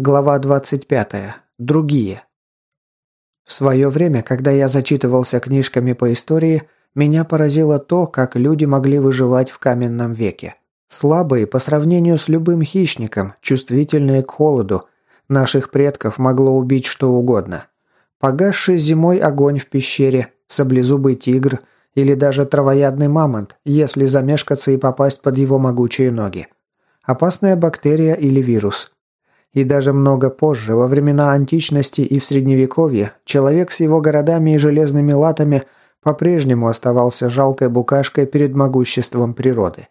Глава 25. Другие. В свое время, когда я зачитывался книжками по истории, меня поразило то, как люди могли выживать в каменном веке. Слабые по сравнению с любым хищником, чувствительные к холоду. Наших предков могло убить что угодно. Погасший зимой огонь в пещере, саблезубый тигр или даже травоядный мамонт, если замешкаться и попасть под его могучие ноги. Опасная бактерия или вирус – и даже много позже, во времена античности и в средневековье, человек с его городами и железными латами по-прежнему оставался жалкой букашкой перед могуществом природы.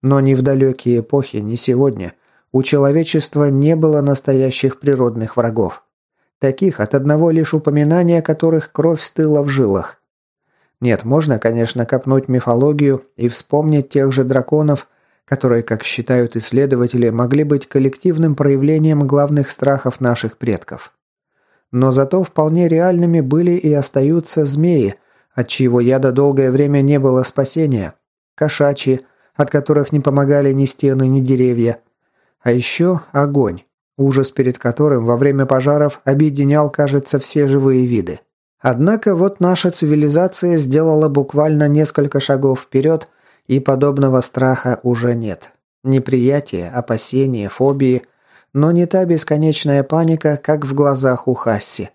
Но ни в далекие эпохи, ни сегодня у человечества не было настоящих природных врагов. Таких, от одного лишь упоминания которых кровь стыла в жилах. Нет, можно, конечно, копнуть мифологию и вспомнить тех же драконов, которые, как считают исследователи, могли быть коллективным проявлением главных страхов наших предков. Но зато вполне реальными были и остаются змеи, от чьего яда долгое время не было спасения, кошачьи, от которых не помогали ни стены, ни деревья, а еще огонь, ужас перед которым во время пожаров объединял, кажется, все живые виды. Однако вот наша цивилизация сделала буквально несколько шагов вперед и подобного страха уже нет. Неприятие, опасения, фобии, но не та бесконечная паника, как в глазах у Хасси.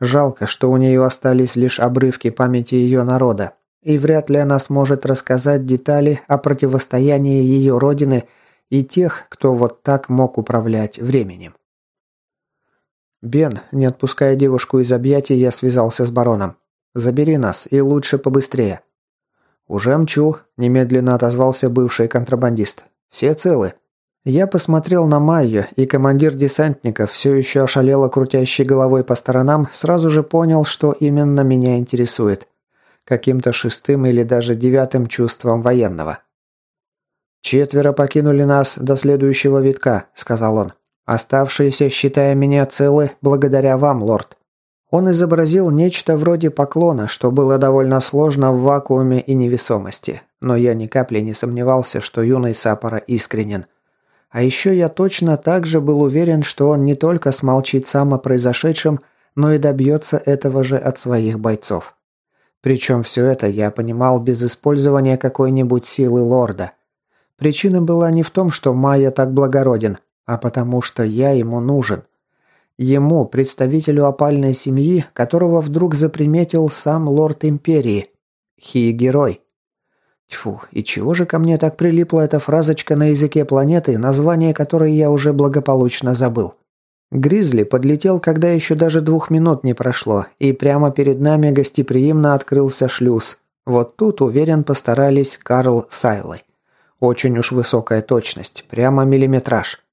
Жалко, что у нее остались лишь обрывки памяти ее народа, и вряд ли она сможет рассказать детали о противостоянии ее родины и тех, кто вот так мог управлять временем. «Бен, не отпуская девушку из объятий, я связался с бароном. Забери нас, и лучше побыстрее». «Уже мчу», – немедленно отозвался бывший контрабандист. «Все целы». Я посмотрел на Майю, и командир десантников, все еще ошалело крутящей головой по сторонам, сразу же понял, что именно меня интересует. Каким-то шестым или даже девятым чувством военного. «Четверо покинули нас до следующего витка», – сказал он. «Оставшиеся, считая меня целы, благодаря вам, лорд». Он изобразил нечто вроде поклона, что было довольно сложно в вакууме и невесомости. Но я ни капли не сомневался, что юный Сапора искренен. А еще я точно так же был уверен, что он не только смолчит сам о произошедшем, но и добьется этого же от своих бойцов. Причем все это я понимал без использования какой-нибудь силы лорда. Причина была не в том, что Майя так благороден, а потому что я ему нужен – Ему, представителю опальной семьи, которого вдруг заприметил сам лорд Империи. Хи-герой. Тьфу, и чего же ко мне так прилипла эта фразочка на языке планеты, название которой я уже благополучно забыл? Гризли подлетел, когда еще даже двух минут не прошло, и прямо перед нами гостеприимно открылся шлюз. Вот тут, уверен, постарались Карл с Айлой. Очень уж высокая точность, прямо миллиметраж.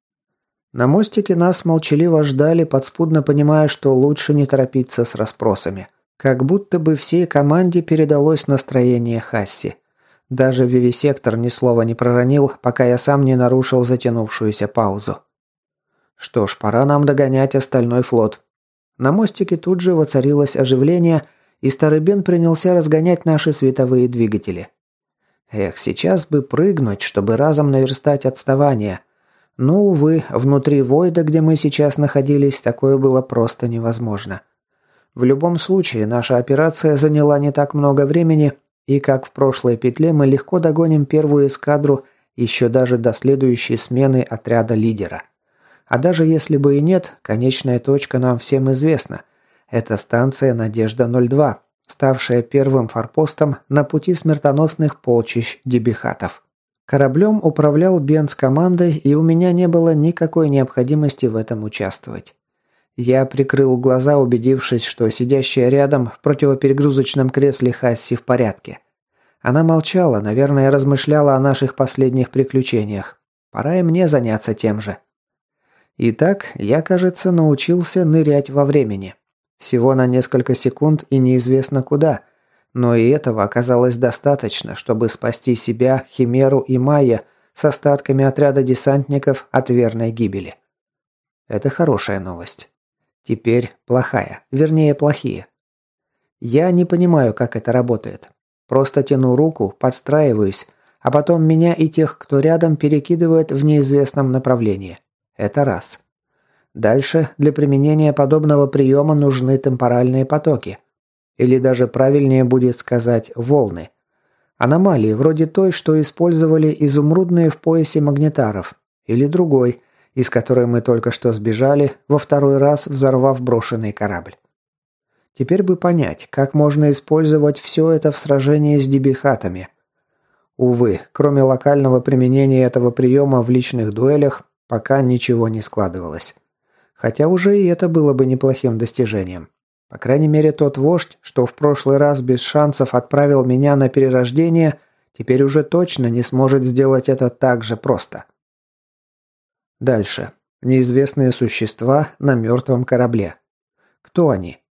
На мостике нас молчаливо ждали, подспудно понимая, что лучше не торопиться с расспросами. Как будто бы всей команде передалось настроение Хасси. Даже вивисектор ни слова не проронил, пока я сам не нарушил затянувшуюся паузу. Что ж, пора нам догонять остальной флот. На мостике тут же воцарилось оживление, и старый Бен принялся разгонять наши световые двигатели. Эх, сейчас бы прыгнуть, чтобы разом наверстать отставание – но, увы, внутри Войда, где мы сейчас находились, такое было просто невозможно. В любом случае, наша операция заняла не так много времени, и как в прошлой петле мы легко догоним первую эскадру еще даже до следующей смены отряда лидера. А даже если бы и нет, конечная точка нам всем известна. Это станция «Надежда-02», ставшая первым форпостом на пути смертоносных полчищ дебихатов. Кораблем управлял Бен с командой, и у меня не было никакой необходимости в этом участвовать. Я прикрыл глаза, убедившись, что сидящая рядом в противоперегрузочном кресле Хасси в порядке. Она молчала, наверное, размышляла о наших последних приключениях. Пора и мне заняться тем же. Итак, я, кажется, научился нырять во времени. Всего на несколько секунд и неизвестно куда – но и этого оказалось достаточно, чтобы спасти себя, Химеру и Майя с остатками отряда десантников от верной гибели. Это хорошая новость. Теперь плохая, вернее плохие. Я не понимаю, как это работает. Просто тяну руку, подстраиваюсь, а потом меня и тех, кто рядом, перекидывает в неизвестном направлении. Это раз. Дальше для применения подобного приема нужны темпоральные потоки. Или даже правильнее будет сказать волны. Аномалии вроде той, что использовали изумрудные в поясе магнитаров. Или другой, из которой мы только что сбежали, во второй раз взорвав брошенный корабль. Теперь бы понять, как можно использовать все это в сражении с дебихатами. Увы, кроме локального применения этого приема в личных дуэлях, пока ничего не складывалось. Хотя уже и это было бы неплохим достижением. По крайней мере, тот вождь, что в прошлый раз без шансов отправил меня на перерождение, теперь уже точно не сможет сделать это так же просто. Дальше. Неизвестные существа на мертвом корабле. Кто они?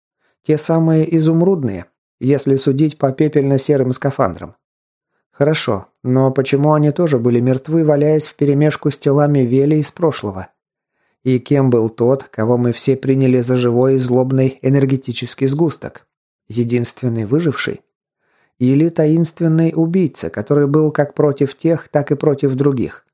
Те самые изумрудные, если судить по пепельно-серым скафандрам. Хорошо, но почему они тоже были мертвы, валяясь вперемешку с телами Вели из прошлого? И кем был тот, кого мы все приняли за живой и злобный энергетический сгусток? Единственный выживший? Или таинственный убийца, который был как против тех, так и против других?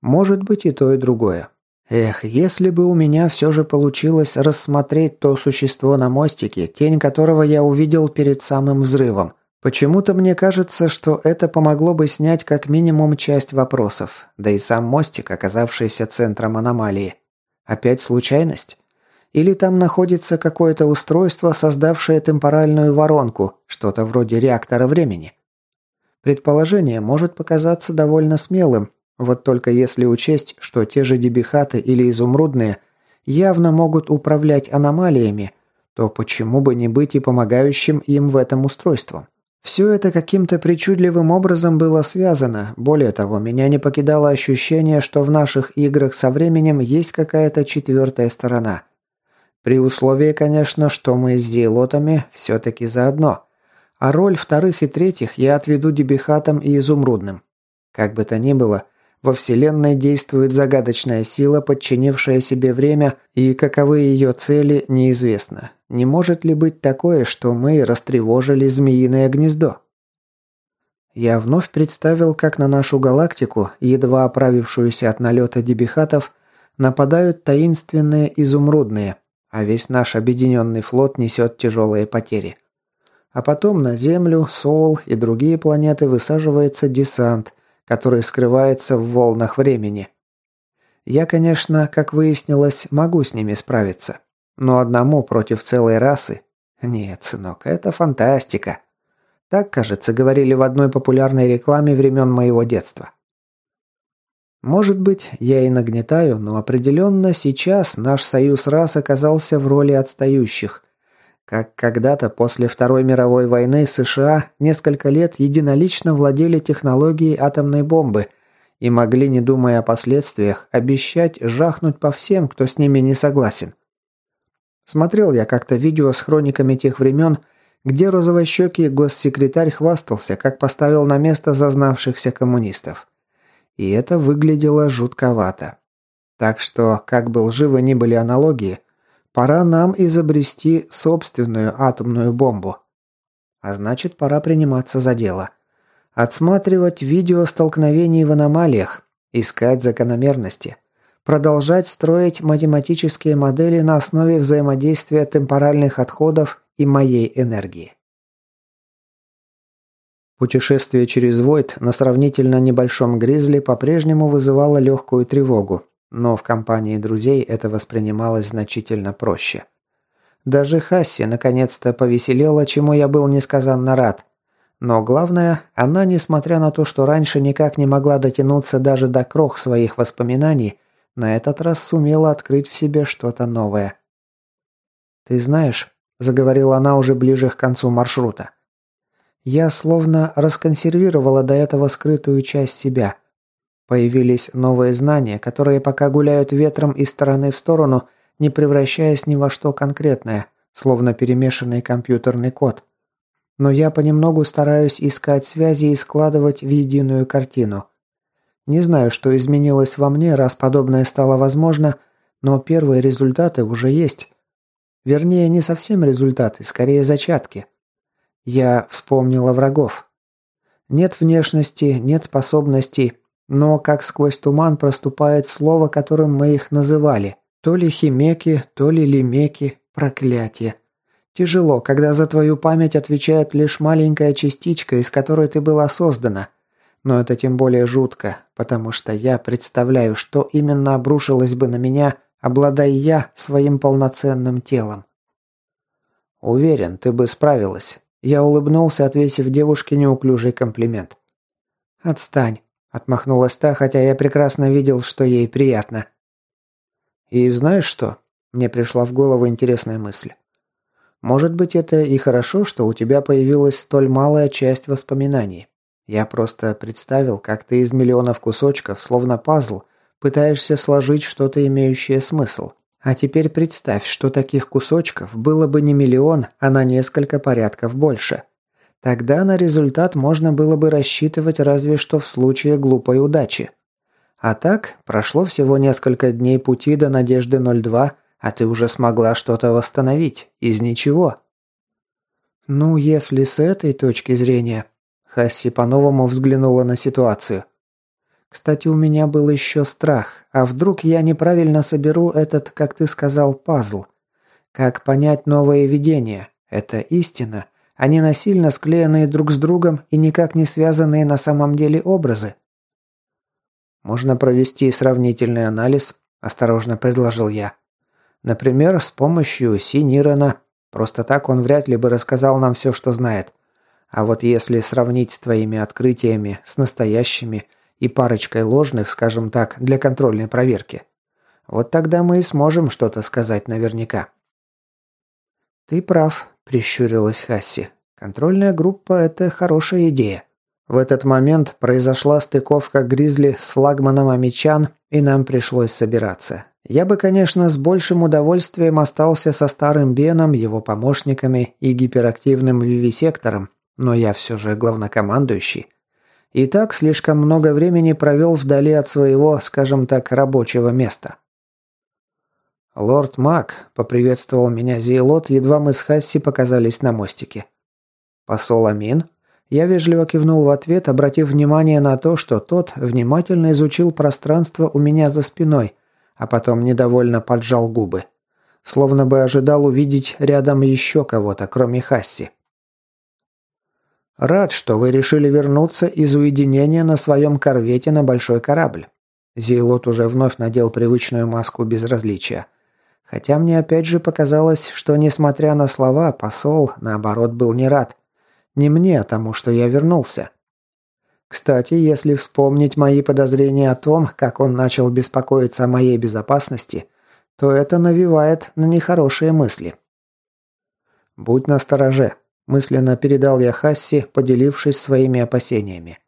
Может быть и то, и другое. Эх, если бы у меня все же получилось рассмотреть то существо на мостике, тень которого я увидел перед самым взрывом. Почему-то мне кажется, что это помогло бы снять как минимум часть вопросов, да и сам мостик, оказавшийся центром аномалии. Опять случайность? Или там находится какое-то устройство, создавшее темпоральную воронку, что-то вроде реактора времени? Предположение может показаться довольно смелым, вот только если учесть, что те же дебихаты или изумрудные явно могут управлять аномалиями, то почему бы не быть и помогающим им в этом устройством? Все это каким-то причудливым образом было связано. Более того, меня не покидало ощущение, что в наших играх со временем есть какая-то четвертая сторона. При условии, конечно, что мы с зейлотами все-таки заодно. А роль вторых и третьих я отведу дебихатам и изумрудным. Как бы то ни было, во Вселенной действует загадочная сила, подчинившая себе время, и каковы ее цели, неизвестно. Не может ли быть такое, что мы растревожили змеиное гнездо? Я вновь представил, как на нашу галактику, едва оправившуюся от налета дебихатов, нападают таинственные изумрудные, а весь наш объединенный флот несет тяжелые потери. А потом на Землю, Сол и другие планеты высаживается десант – который скрывается в волнах времени. Я, конечно, как выяснилось, могу с ними справиться. Но одному против целой расы? Нет, сынок, это фантастика. Так, кажется, говорили в одной популярной рекламе времен моего детства. Может быть, я и нагнетаю, но определенно сейчас наш союз рас оказался в роли отстающих, как когда-то после Второй мировой войны США несколько лет единолично владели технологией атомной бомбы и могли, не думая о последствиях, обещать жахнуть по всем, кто с ними не согласен. Смотрел я как-то видео с хрониками тех времен, где розовощекий госсекретарь хвастался, как поставил на место зазнавшихся коммунистов. И это выглядело жутковато. Так что, как бы лживы ни были аналогии – Пора нам изобрести собственную атомную бомбу. А значит, пора приниматься за дело. Отсматривать видео столкновений в аномалиях, искать закономерности, продолжать строить математические модели на основе взаимодействия темпоральных отходов и моей энергии. Путешествие через Войд на сравнительно небольшом Гризли по-прежнему вызывало легкую тревогу, но в компании друзей это воспринималось значительно проще. Даже Хасси наконец-то повеселела, чему я был несказанно рад. Но главное, она, несмотря на то, что раньше никак не могла дотянуться даже до крох своих воспоминаний, на этот раз сумела открыть в себе что-то новое. «Ты знаешь», – заговорила она уже ближе к концу маршрута, – «я словно расконсервировала до этого скрытую часть себя. Появились новые знания, которые пока гуляют ветром из стороны в сторону, не превращаясь ни во что конкретное, словно перемешанный компьютерный код. Но я понемногу стараюсь искать связи и складывать в единую картину. Не знаю, что изменилось во мне, раз подобное стало возможно, но первые результаты уже есть. Вернее, не совсем результаты, скорее зачатки. Я вспомнила врагов. Нет внешности, нет способностей, но как сквозь туман проступает слово, которым мы их называли То ли химеки, то ли лимеки, проклятие. Тяжело, когда за твою память отвечает лишь маленькая частичка, из которой ты была создана. Но это тем более жутко, потому что я представляю, что именно обрушилось бы на меня, обладая я своим полноценным телом. Уверен, ты бы справилась. Я улыбнулся, отвесив девушке неуклюжий комплимент. «Отстань», — отмахнулась та, хотя я прекрасно видел, что ей приятно. «И знаешь что?» — мне пришла в голову интересная мысль. Может быть, это и хорошо, что у тебя появилась столь малая часть воспоминаний. Я просто представил, как ты из миллионов кусочков, словно пазл, пытаешься сложить что-то имеющее смысл. А теперь представь, что таких кусочков было бы не миллион, а на несколько порядков больше. Тогда на результат можно было бы рассчитывать разве что в случае глупой удачи. А так, прошло всего несколько дней пути до Надежды 02, а ты уже смогла что-то восстановить. Из ничего. Ну, если с этой точки зрения... Хасси по-новому взглянула на ситуацию. Кстати, у меня был еще страх. А вдруг я неправильно соберу этот, как ты сказал, пазл? Как понять новое видение? Это истина, не насильно склеенные друг с другом и никак не связанные на самом деле образы. Можно провести сравнительный анализ, осторожно предложил я. Например, с помощью Синирена. Просто так он вряд ли бы рассказал нам все, что знает. А вот если сравнить с твоими открытиями с настоящими и парочкой ложных, скажем так, для контрольной проверки, вот тогда мы и сможем что-то сказать наверняка. Ты прав, прищурилась Хасси. Контрольная группа это хорошая идея. В этот момент произошла стыковка Гризли с флагманом Амичан, и нам пришлось собираться. Я бы, конечно, с большим удовольствием остался со старым Беном, его помощниками и гиперактивным вивисектором, но я все же главнокомандующий. И так слишком много времени провел вдали от своего, скажем так, рабочего места. «Лорд Мак», — поприветствовал меня Зейлот, едва мы с Хасси показались на мостике. «Посол Амин?» Я вежливо кивнул в ответ, обратив внимание на то, что тот внимательно изучил пространство у меня за спиной, а потом недовольно поджал губы. Словно бы ожидал увидеть рядом еще кого-то, кроме Хасси. «Рад, что вы решили вернуться из уединения на своем корвете на большой корабль». Зейлот уже вновь надел привычную маску безразличия. Хотя мне опять же показалось, что, несмотря на слова, посол, наоборот, был не рад. Не мне, а тому, что я вернулся. Кстати, если вспомнить мои подозрения о том, как он начал беспокоиться о моей безопасности, то это навевает на нехорошие мысли. «Будь настороже», – мысленно передал я Хасси, поделившись своими опасениями.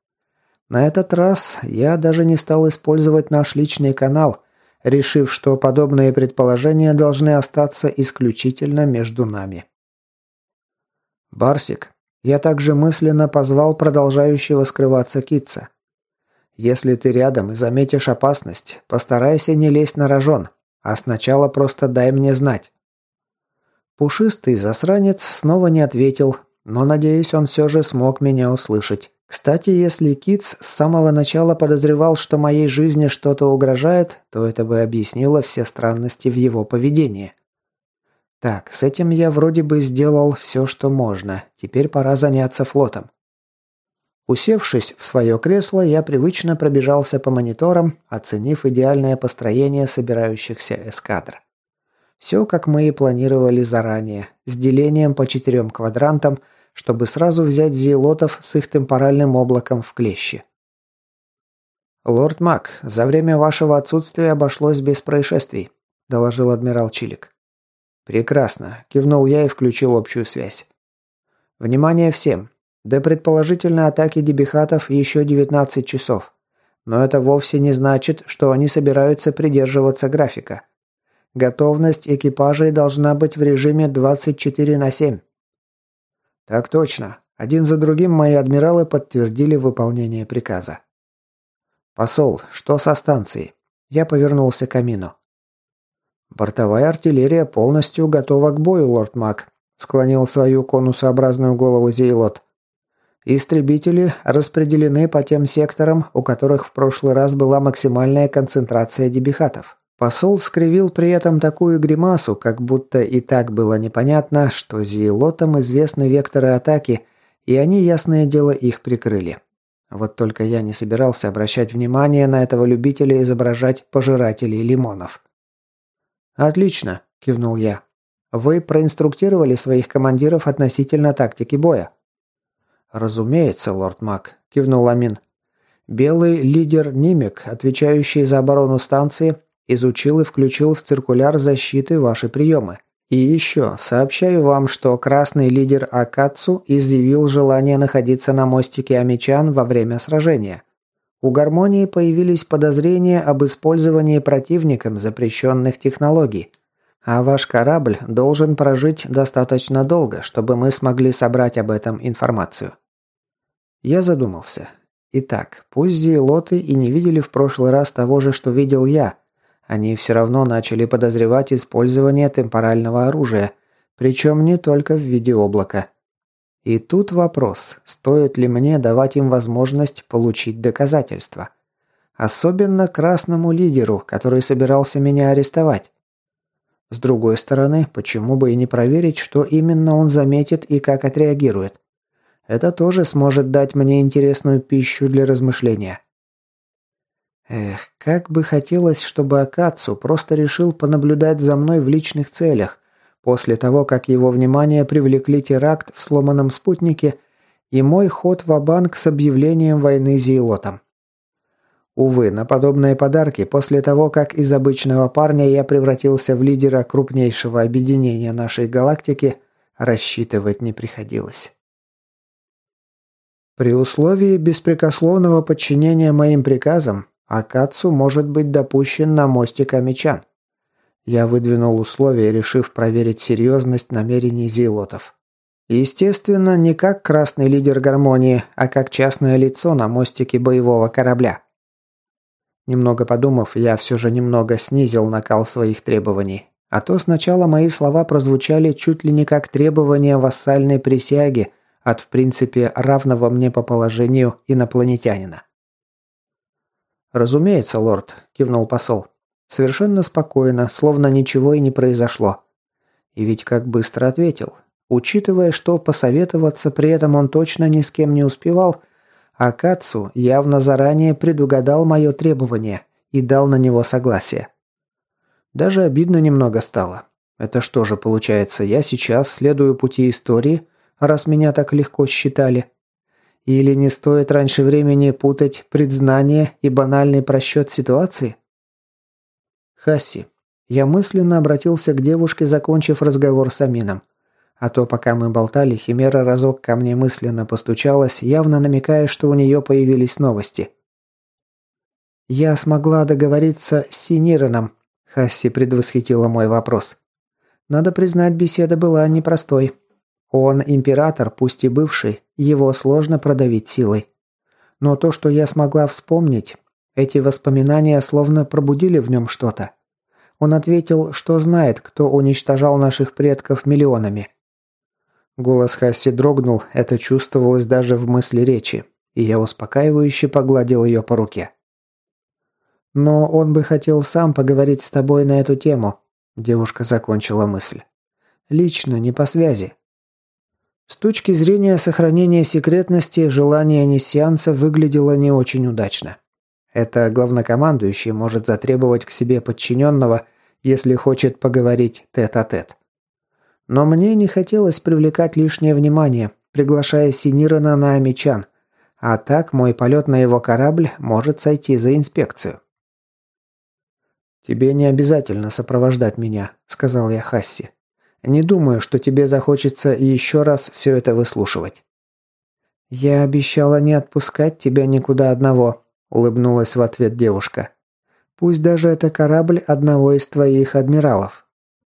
На этот раз я даже не стал использовать наш личный канал, решив, что подобные предположения должны остаться исключительно между нами. «Барсик, я также мысленно позвал продолжающего скрываться Китца. «Если ты рядом и заметишь опасность, постарайся не лезть на рожон, а сначала просто дай мне знать». Пушистый засранец снова не ответил, но, надеюсь, он все же смог меня услышать. Кстати, если Китс с самого начала подозревал, что моей жизни что-то угрожает, то это бы объяснило все странности в его поведении. Так, с этим я вроде бы сделал все, что можно. Теперь пора заняться флотом. Усевшись в свое кресло, я привычно пробежался по мониторам, оценив идеальное построение собирающихся эскадр. Все, как мы и планировали заранее, с делением по четырем квадрантам, чтобы сразу взять зиелотов с их темпоральным облаком в клещи. «Лорд Мак, за время вашего отсутствия обошлось без происшествий», – доложил адмирал Чилик. «Прекрасно», – кивнул я и включил общую связь. «Внимание всем! До предположительной атаки дебихатов еще 19 часов. Но это вовсе не значит, что они собираются придерживаться графика. Готовность экипажей должна быть в режиме 24 на 7». «Так точно. Один за другим мои адмиралы подтвердили выполнение приказа». «Посол, что со станцией?» Я повернулся к Амину. «Бортовая артиллерия полностью готова к бою, лорд Мак», – склонил свою конусообразную голову Зейлот. «Истребители распределены по тем секторам, у которых в прошлый раз была максимальная концентрация дебихатов. Посол скривил при этом такую гримасу, как будто и так было непонятно, что зиелотам известны векторы атаки, и они, ясное дело, их прикрыли. Вот только я не собирался обращать внимание на этого любителя изображать пожирателей лимонов. «Отлично», – кивнул я. «Вы проинструктировали своих командиров относительно тактики боя?» «Разумеется, лорд Мак», – кивнул Амин. «Белый лидер Нимик, отвечающий за оборону станции, изучил и включил в циркуляр защиты ваши приемы. И еще, сообщаю вам, что красный лидер Акацу изъявил желание находиться на мостике Амичан во время сражения. У гармонии появились подозрения об использовании противником запрещенных технологий. А ваш корабль должен прожить достаточно долго, чтобы мы смогли собрать об этом информацию. Я задумался. Итак, пусть зиелоты и не видели в прошлый раз того же, что видел я – они все равно начали подозревать использование темпорального оружия, причем не только в виде облака. И тут вопрос, стоит ли мне давать им возможность получить доказательства. Особенно красному лидеру, который собирался меня арестовать. С другой стороны, почему бы и не проверить, что именно он заметит и как отреагирует. Это тоже сможет дать мне интересную пищу для размышления. Эх, как бы хотелось, чтобы Акацу просто решил понаблюдать за мной в личных целях, после того, как его внимание привлекли теракт в сломанном спутнике и мой ход в банк с объявлением войны Зиелотом. Увы, на подобные подарки после того, как из обычного парня я превратился в лидера крупнейшего объединения нашей галактики, рассчитывать не приходилось. При условии беспрекословного подчинения моим приказам, Акацу может быть допущен на мостик Амичан. Я выдвинул условия, решив проверить серьезность намерений зилотов. Естественно, не как красный лидер гармонии, а как частное лицо на мостике боевого корабля. Немного подумав, я все же немного снизил накал своих требований. А то сначала мои слова прозвучали чуть ли не как требование вассальной присяги от, в принципе, равного мне по положению инопланетянина. «Разумеется, лорд», – кивнул посол. Совершенно спокойно, словно ничего и не произошло. И ведь как быстро ответил. Учитывая, что посоветоваться при этом он точно ни с кем не успевал, а Кацу явно заранее предугадал мое требование и дал на него согласие. Даже обидно немного стало. Это что же получается, я сейчас следую пути истории, раз меня так легко считали? Или не стоит раньше времени путать предзнание и банальный просчет ситуации? Хасси. Я мысленно обратился к девушке, закончив разговор с Амином. А то, пока мы болтали, Химера разок ко мне мысленно постучалась, явно намекая, что у нее появились новости. «Я смогла договориться с Синираном», – Хасси предвосхитила мой вопрос. «Надо признать, беседа была непростой. Он император, пусть и бывший, его сложно продавить силой. Но то, что я смогла вспомнить, эти воспоминания словно пробудили в нем что-то. Он ответил, что знает, кто уничтожал наших предков миллионами. Голос Хасси дрогнул, это чувствовалось даже в мысли речи, и я успокаивающе погладил ее по руке. «Но он бы хотел сам поговорить с тобой на эту тему», – девушка закончила мысль. «Лично, не по связи. С точки зрения сохранения секретности, желание Несианца выглядело не очень удачно. Это главнокомандующий может затребовать к себе подчиненного, если хочет поговорить тет-а-тет. -тет. Но мне не хотелось привлекать лишнее внимание, приглашая Синирана на Амичан, а так мой полет на его корабль может сойти за инспекцию. «Тебе не обязательно сопровождать меня», — сказал я Хасси. Не думаю, что тебе захочется еще раз все это выслушивать». «Я обещала не отпускать тебя никуда одного», – улыбнулась в ответ девушка. «Пусть даже это корабль одного из твоих адмиралов».